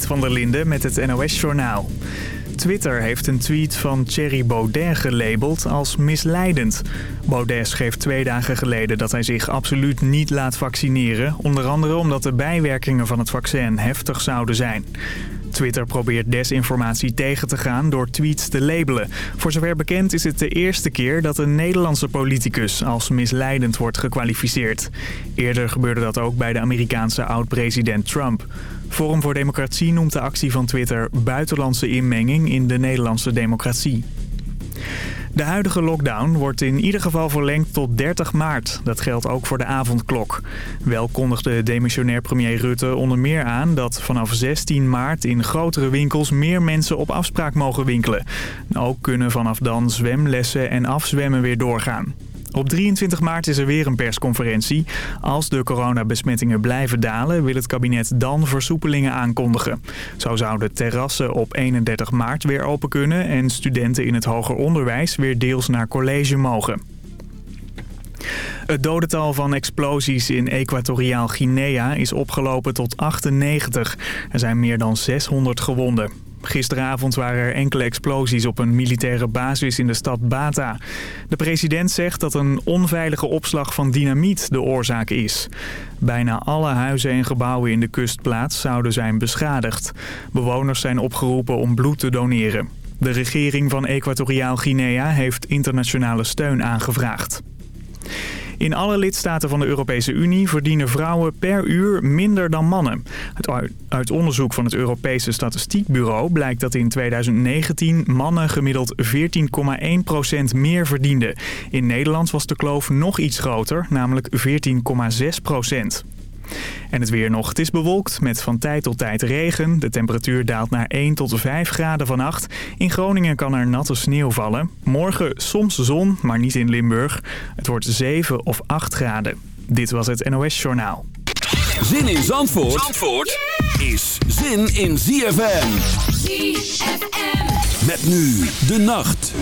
Van der Linde met het NOS-journaal. Twitter heeft een tweet van Thierry Baudet gelabeld als misleidend. Baudet schreef twee dagen geleden dat hij zich absoluut niet laat vaccineren. Onder andere omdat de bijwerkingen van het vaccin heftig zouden zijn. Twitter probeert desinformatie tegen te gaan door tweets te labelen. Voor zover bekend is het de eerste keer dat een Nederlandse politicus als misleidend wordt gekwalificeerd. Eerder gebeurde dat ook bij de Amerikaanse oud-president Trump. Forum voor Democratie noemt de actie van Twitter buitenlandse inmenging in de Nederlandse democratie. De huidige lockdown wordt in ieder geval verlengd tot 30 maart. Dat geldt ook voor de avondklok. Wel kondigde demissionair premier Rutte onder meer aan... dat vanaf 16 maart in grotere winkels meer mensen op afspraak mogen winkelen. Ook kunnen vanaf dan zwemlessen en afzwemmen weer doorgaan. Op 23 maart is er weer een persconferentie. Als de coronabesmettingen blijven dalen, wil het kabinet dan versoepelingen aankondigen. Zo zouden terrassen op 31 maart weer open kunnen en studenten in het hoger onderwijs weer deels naar college mogen. Het dodental van explosies in Equatoriaal Guinea is opgelopen tot 98. Er zijn meer dan 600 gewonden. Gisteravond waren er enkele explosies op een militaire basis in de stad Bata. De president zegt dat een onveilige opslag van dynamiet de oorzaak is. Bijna alle huizen en gebouwen in de kustplaats zouden zijn beschadigd. Bewoners zijn opgeroepen om bloed te doneren. De regering van Equatoriaal Guinea heeft internationale steun aangevraagd. In alle lidstaten van de Europese Unie verdienen vrouwen per uur minder dan mannen. Uit onderzoek van het Europese Statistiekbureau blijkt dat in 2019 mannen gemiddeld 14,1% meer verdienden. In Nederland was de kloof nog iets groter, namelijk 14,6%. En het weer nog. Het is bewolkt met van tijd tot tijd regen. De temperatuur daalt naar 1 tot 5 graden vannacht. In Groningen kan er natte sneeuw vallen. Morgen soms zon, maar niet in Limburg. Het wordt 7 of 8 graden. Dit was het NOS Journaal. Zin in Zandvoort, Zandvoort is zin in ZFM. ZFM. Met nu de nacht.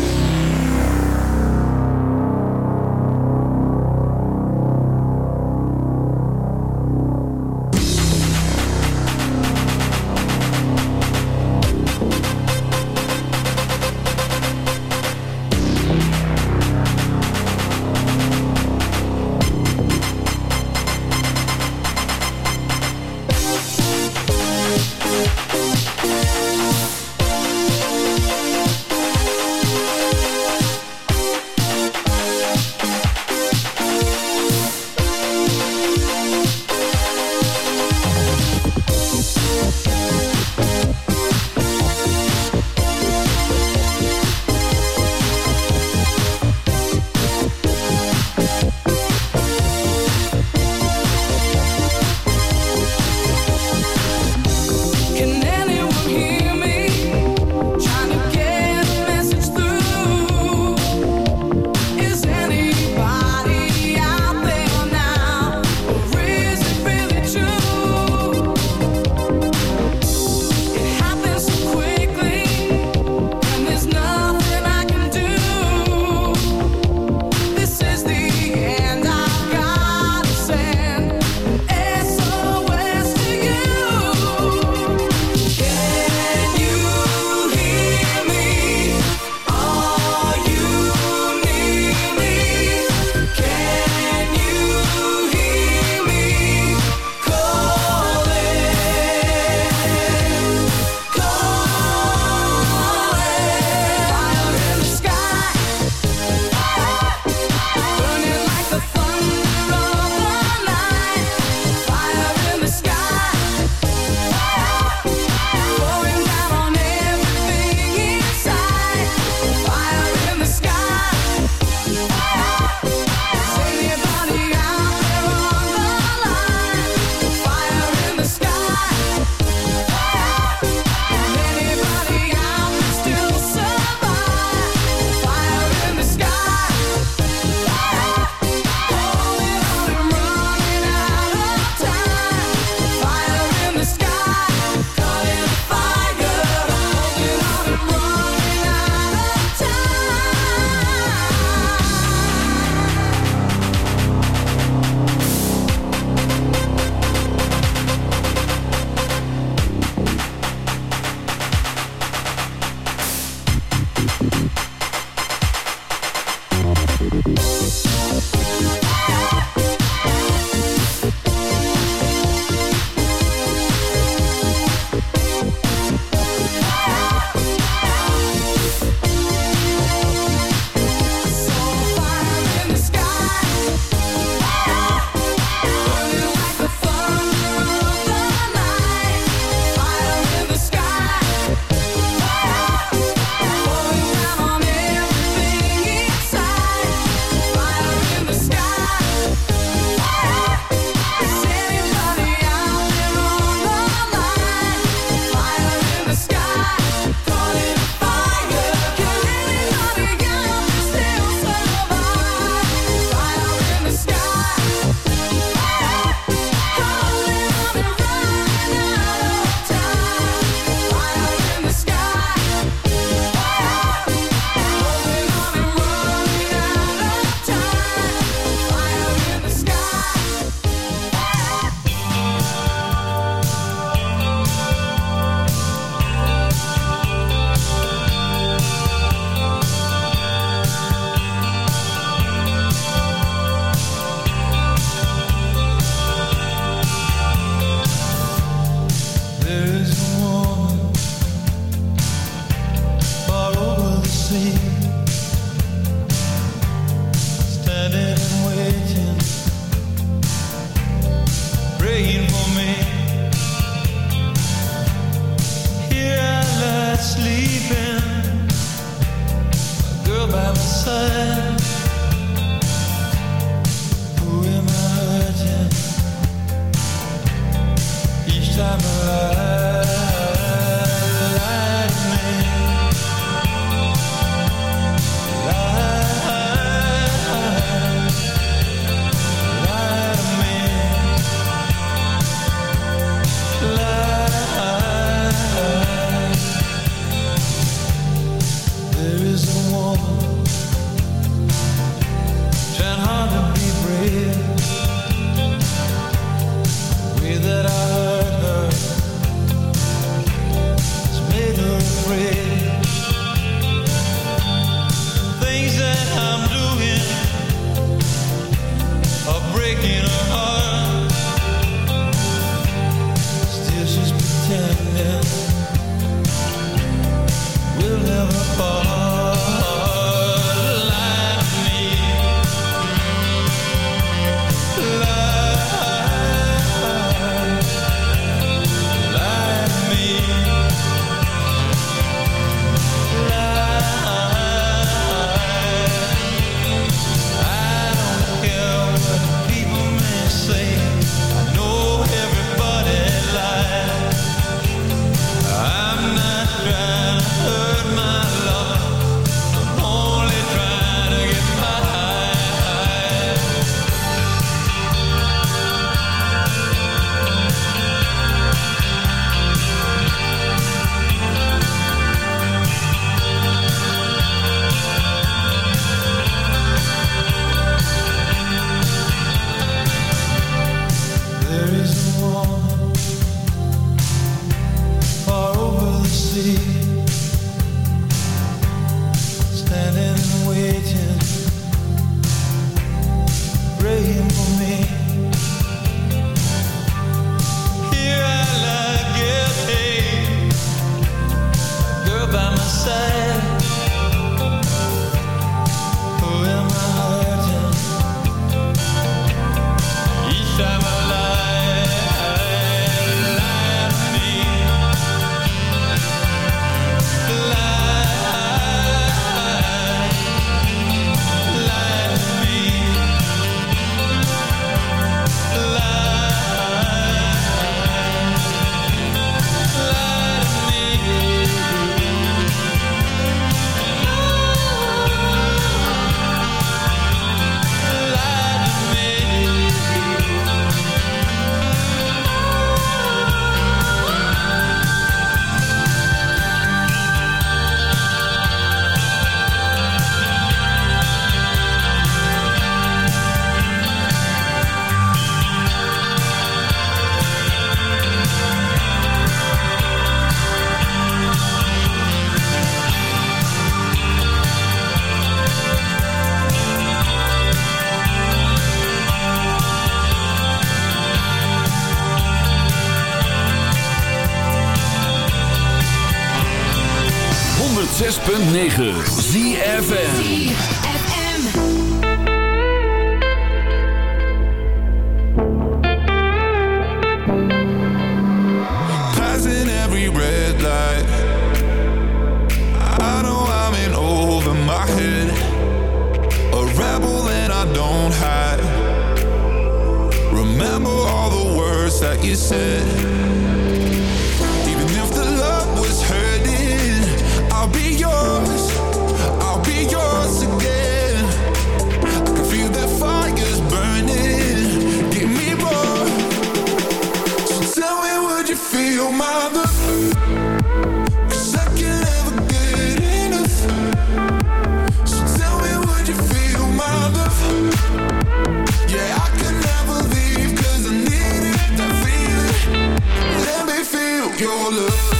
your love.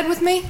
Bed with me?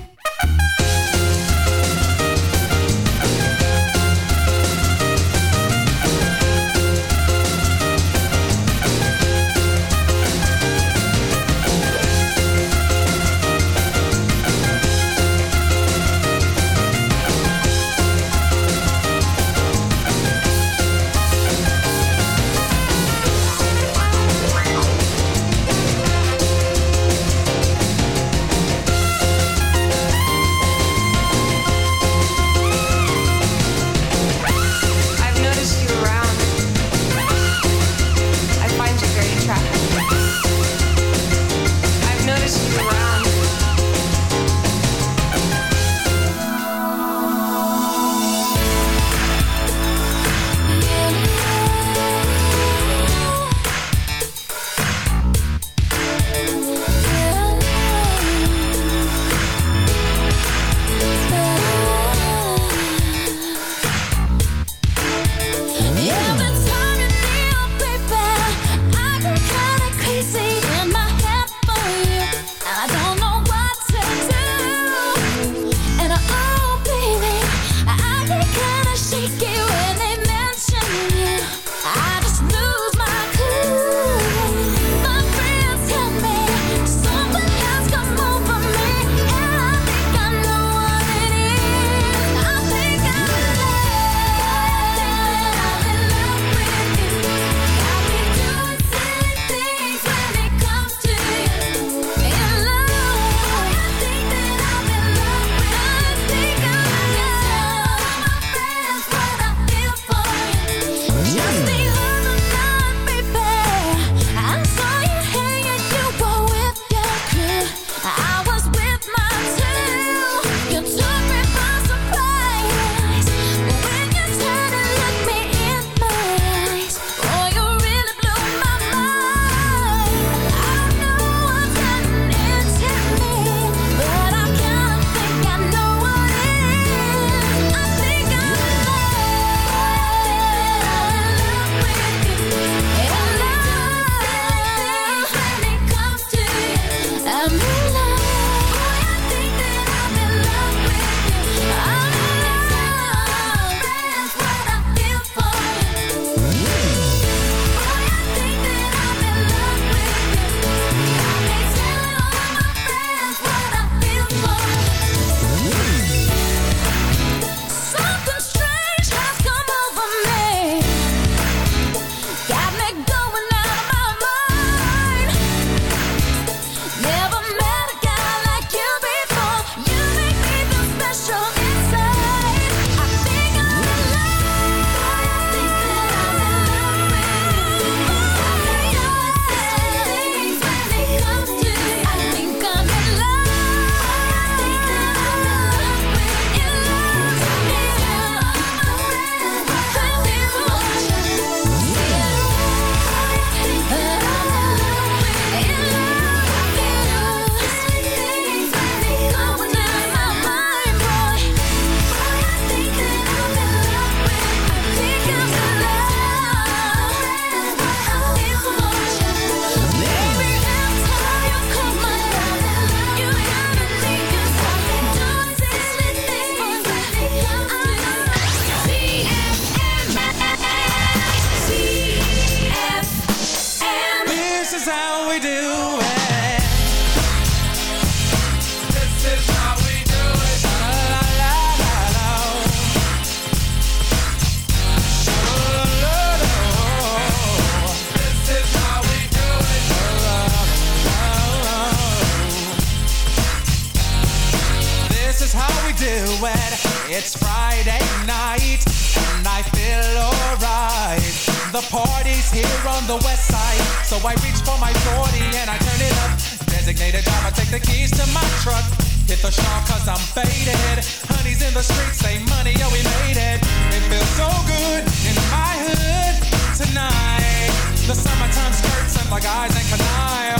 Sometimes skirts and my guys and can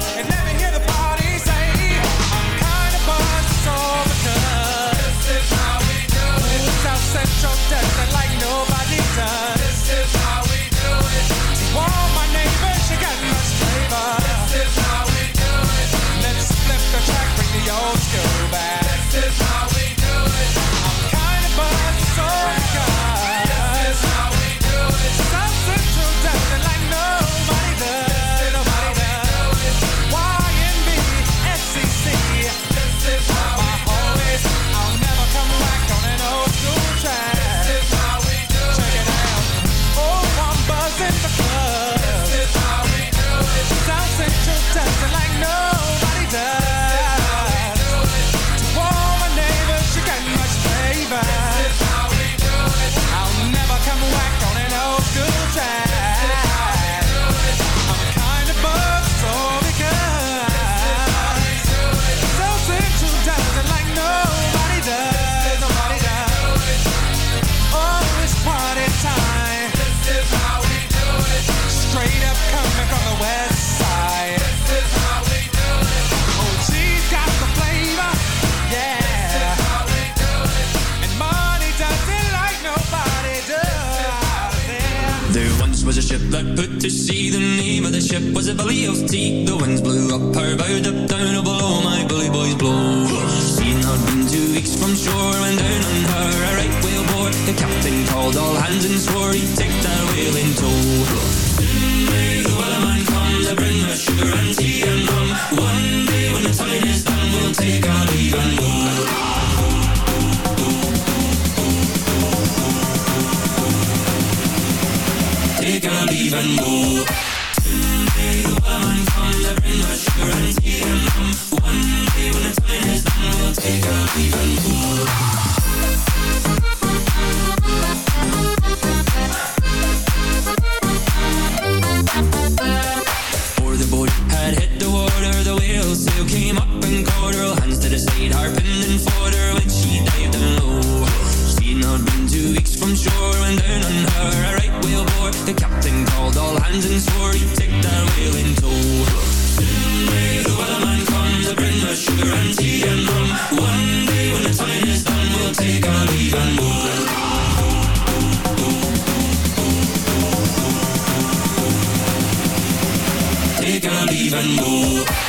and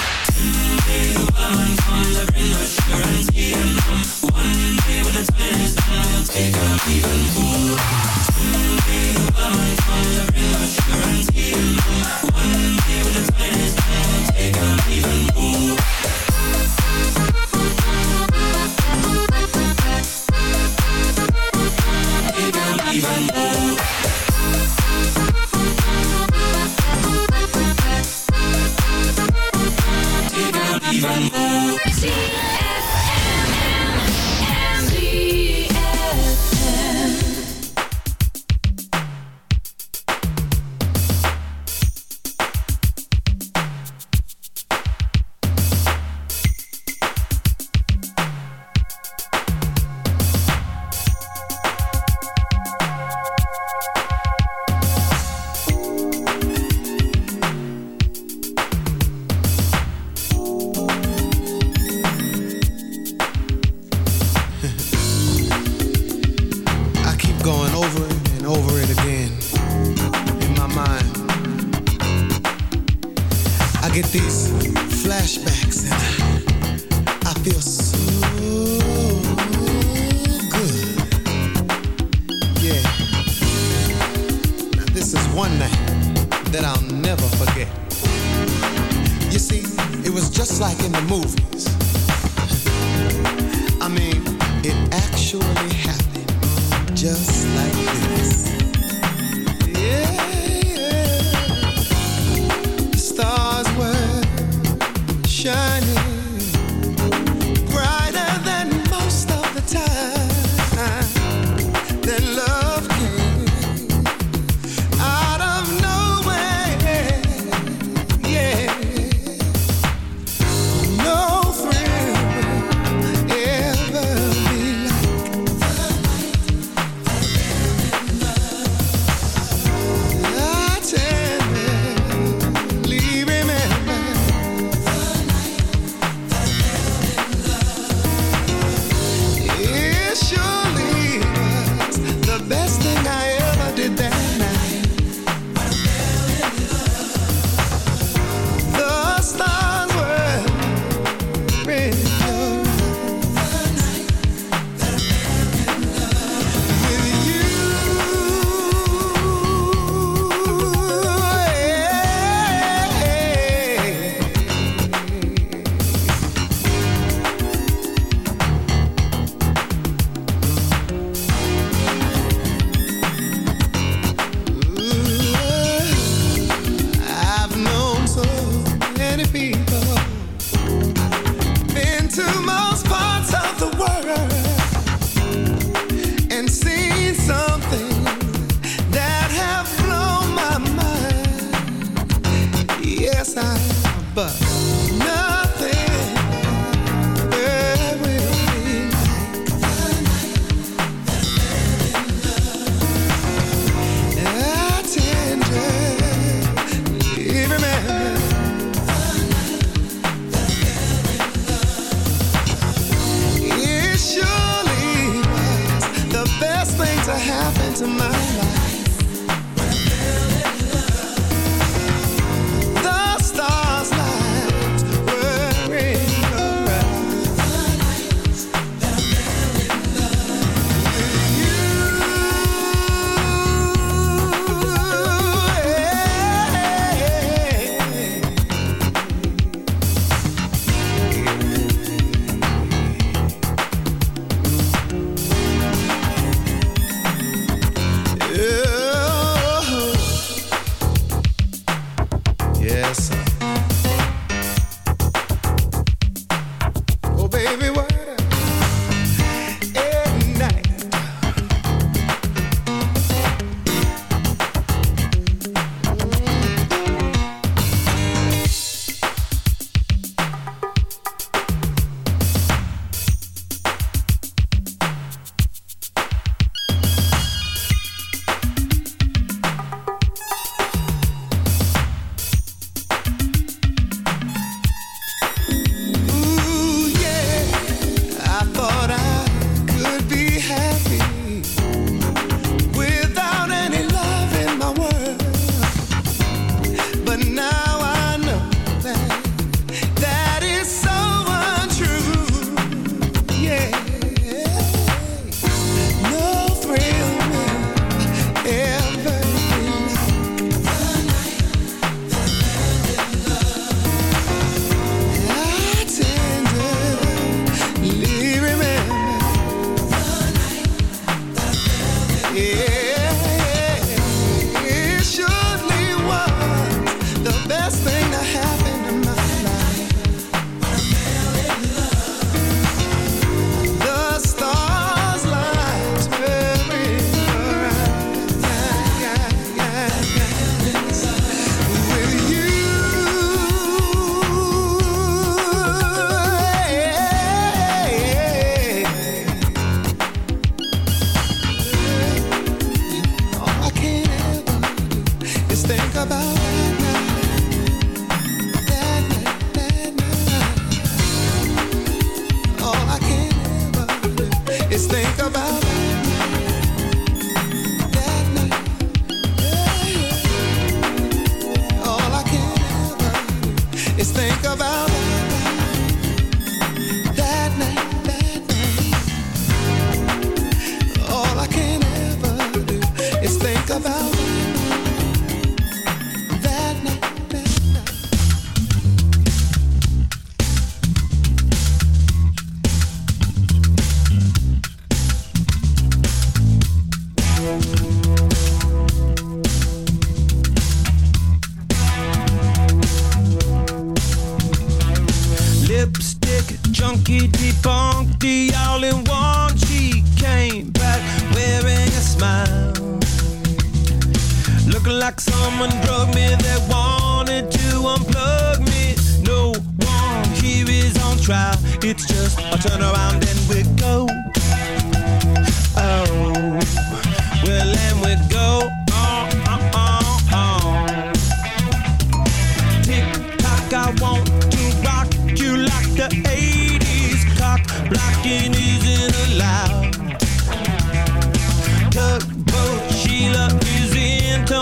shining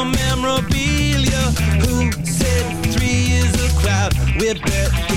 memorabilia. Who said three is a crowd? We're better.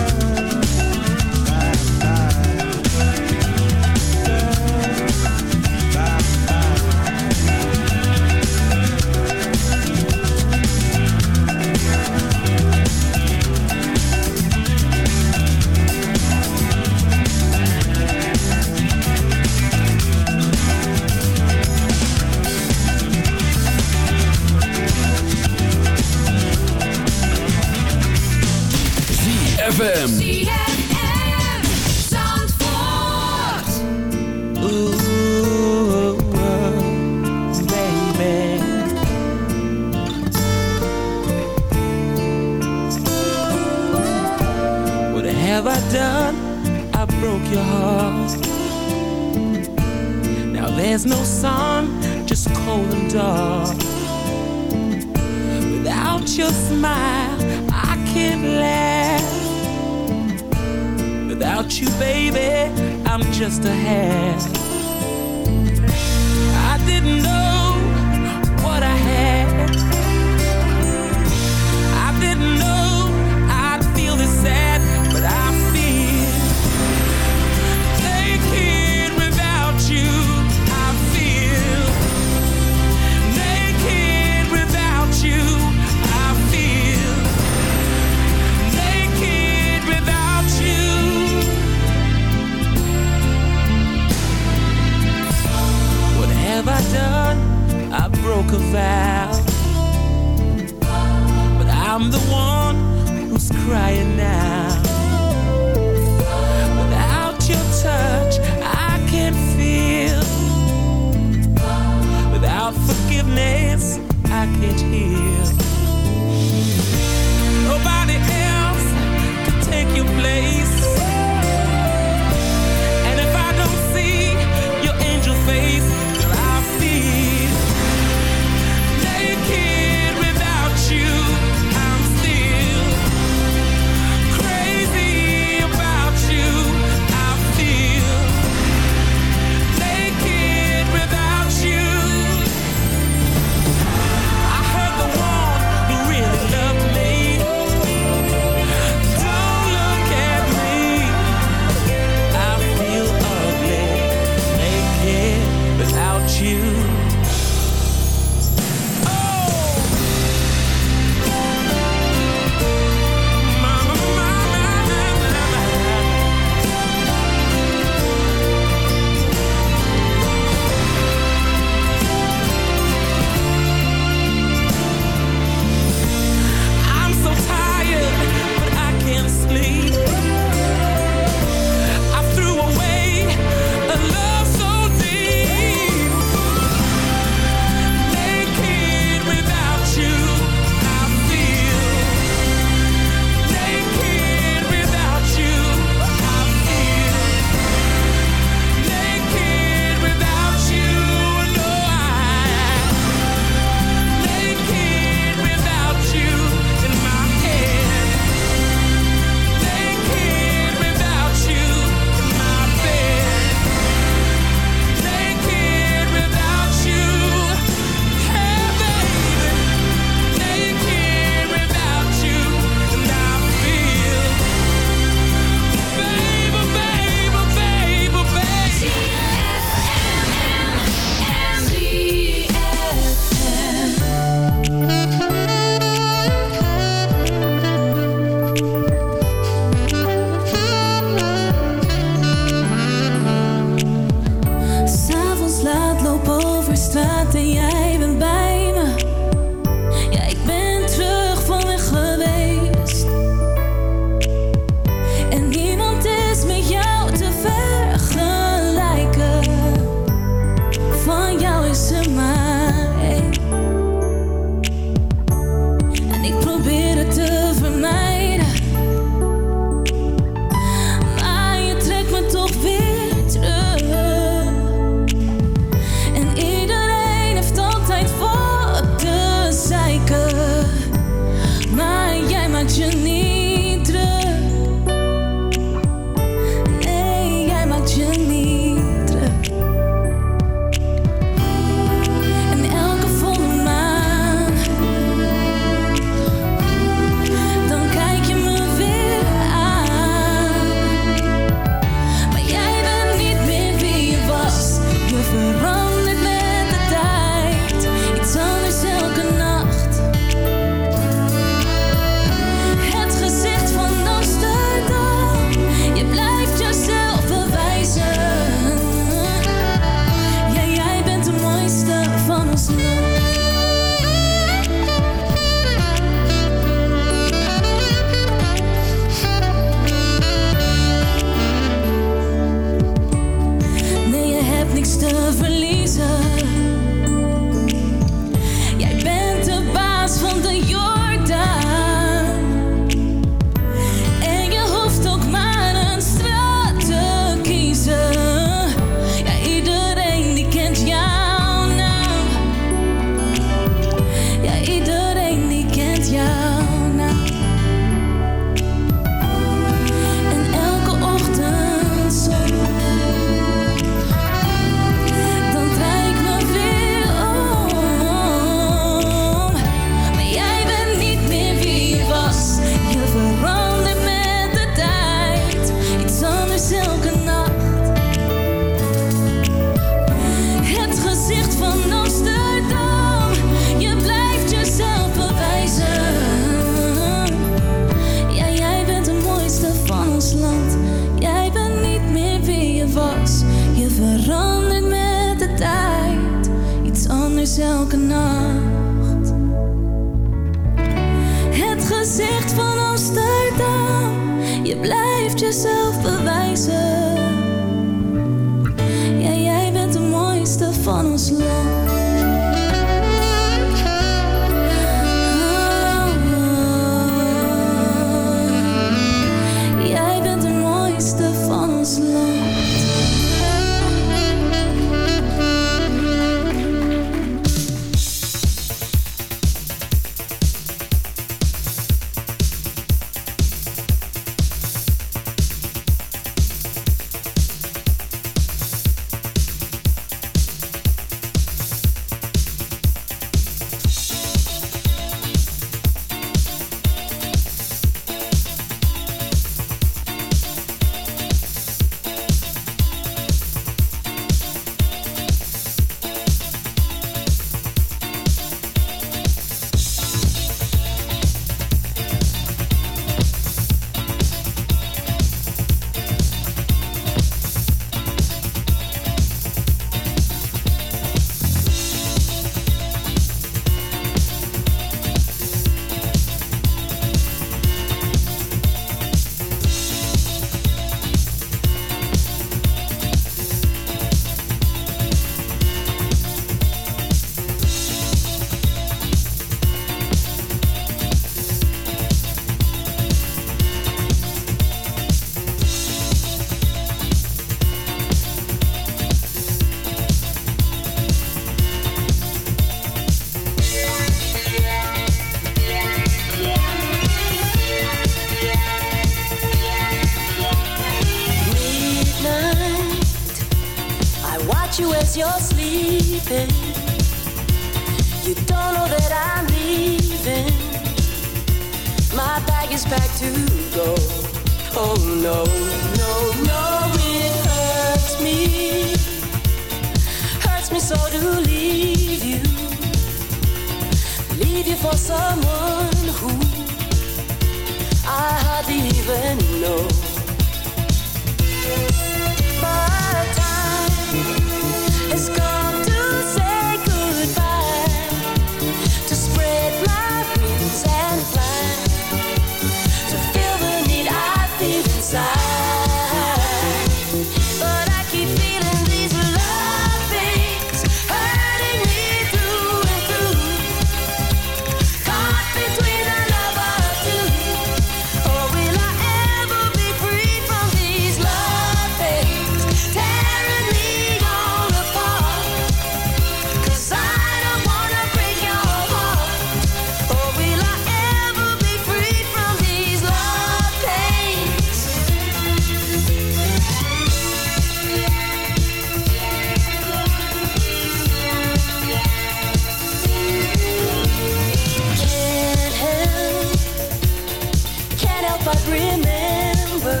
remember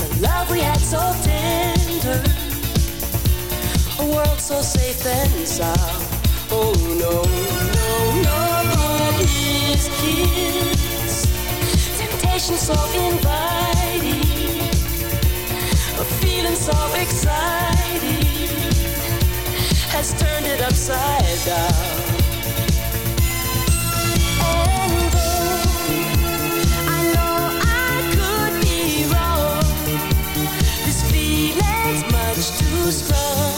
the love we had so tender, a world so safe and sound. Oh no, no, no, his kiss, temptation so inviting, a feeling so exciting has turned it upside down. too strong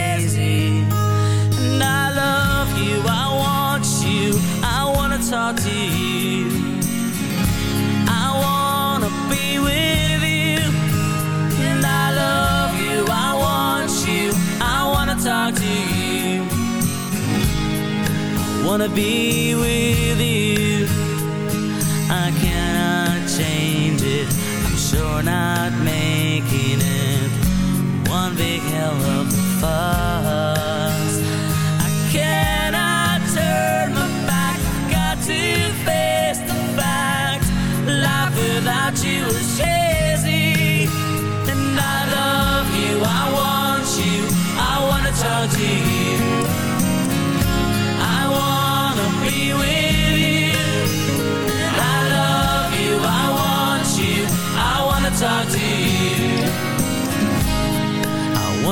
wanna be with you. I cannot change it. I'm sure not made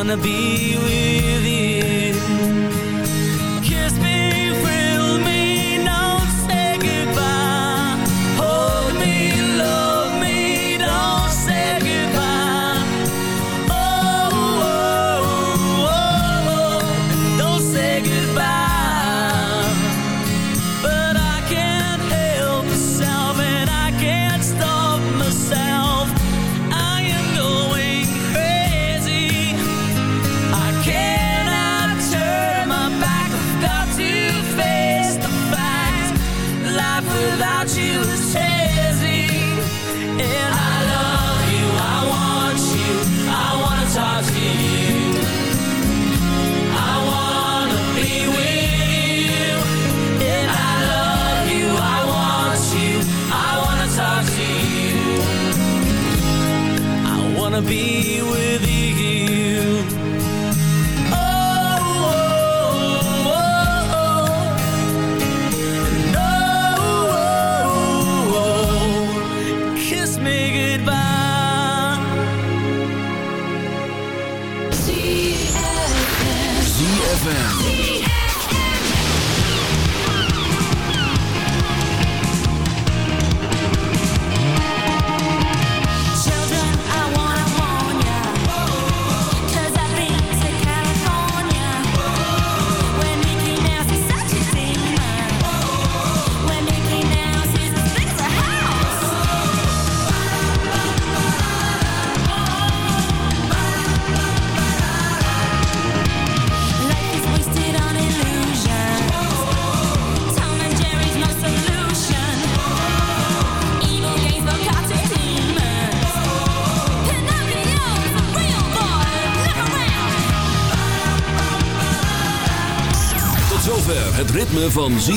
wanna be with you.